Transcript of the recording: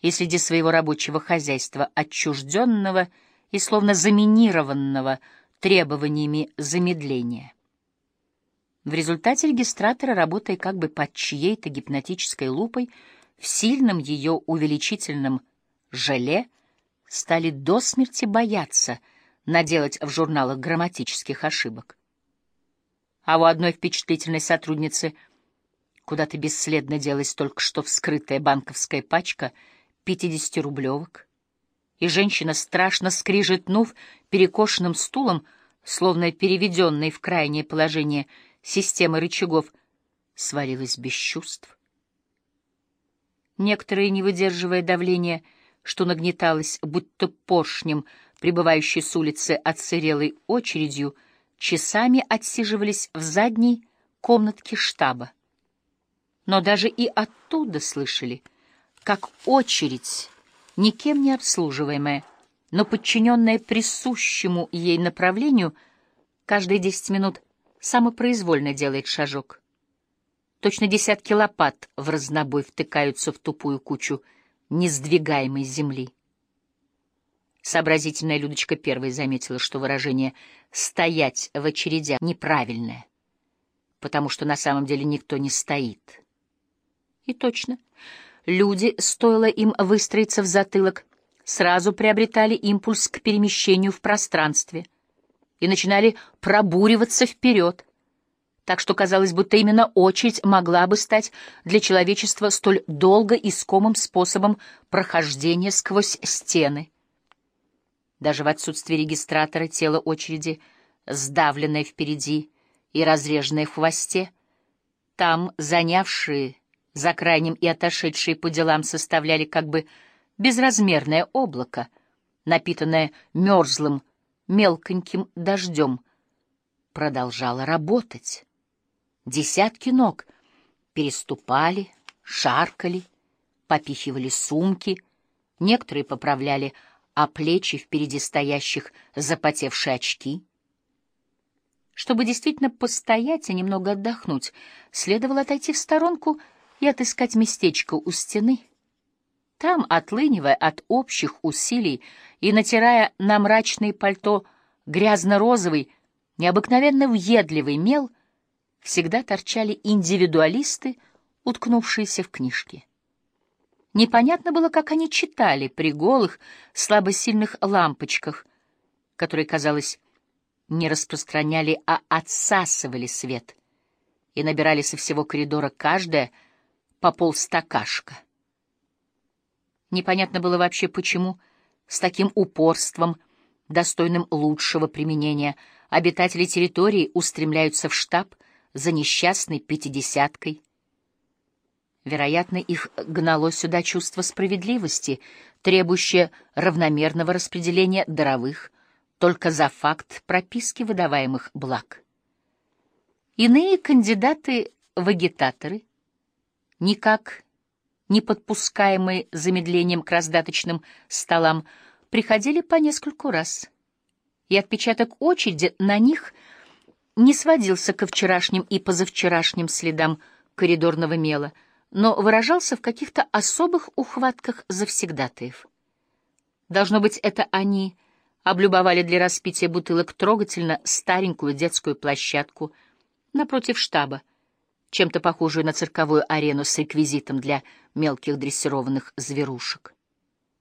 и среди своего рабочего хозяйства, отчужденного и словно заминированного требованиями замедления. В результате регистраторы, работая как бы под чьей-то гипнотической лупой, в сильном ее увеличительном желе, стали до смерти бояться наделать в журналах грамматических ошибок. А у одной впечатлительной сотрудницы куда-то бесследно делась только что вскрытая банковская пачка 50-рублевок, и женщина, страшно скрижетнув перекошенным стулом, словно переведенной в крайнее положение системы рычагов, свалилась без чувств. Некоторые, не выдерживая давления, что нагнеталось, будто поршнем, прибывающей с улицы отсырелой очередью, часами отсиживались в задней комнатке штаба. Но даже и оттуда слышали, как очередь, никем не обслуживаемая, но подчиненная присущему ей направлению, каждые десять минут самопроизвольно делает шажок. Точно десятки лопат в разнобой втыкаются в тупую кучу несдвигаемой земли. Сообразительная Людочка первой заметила, что выражение «стоять в очередях» неправильное, потому что на самом деле никто не стоит. И точно, люди, стоило им выстроиться в затылок, сразу приобретали импульс к перемещению в пространстве и начинали пробуриваться вперед, так что казалось, будто именно очередь могла бы стать для человечества столь долго искомым способом прохождения сквозь стены — даже в отсутствие регистратора тело очереди, сдавленное впереди и разреженное в хвосте, там занявшие за крайним и отошедшие по делам составляли как бы безразмерное облако, напитанное мерзлым, мелконьким дождем, продолжало работать. Десятки ног переступали, шаркали, попихивали сумки, некоторые поправляли а плечи впереди стоящих запотевшие очки. Чтобы действительно постоять и немного отдохнуть, следовало отойти в сторонку и отыскать местечко у стены. Там, отлынивая от общих усилий и натирая на мрачное пальто грязно-розовый, необыкновенно въедливый мел, всегда торчали индивидуалисты, уткнувшиеся в книжки. Непонятно было, как они читали при голых, слабосильных лампочках, которые, казалось, не распространяли, а отсасывали свет и набирали со всего коридора каждая по полстакашка. Непонятно было вообще, почему с таким упорством, достойным лучшего применения, обитатели территории устремляются в штаб за несчастной пятидесяткой, Вероятно, их гнало сюда чувство справедливости, требующее равномерного распределения даровых только за факт прописки выдаваемых благ. Иные кандидаты в никак не подпускаемые замедлением к раздаточным столам, приходили по нескольку раз, и отпечаток очереди на них не сводился ко вчерашним и позавчерашним следам коридорного мела — но выражался в каких-то особых ухватках завсегдатаев. Должно быть, это они облюбовали для распития бутылок трогательно старенькую детскую площадку напротив штаба, чем-то похожую на цирковую арену с реквизитом для мелких дрессированных зверушек.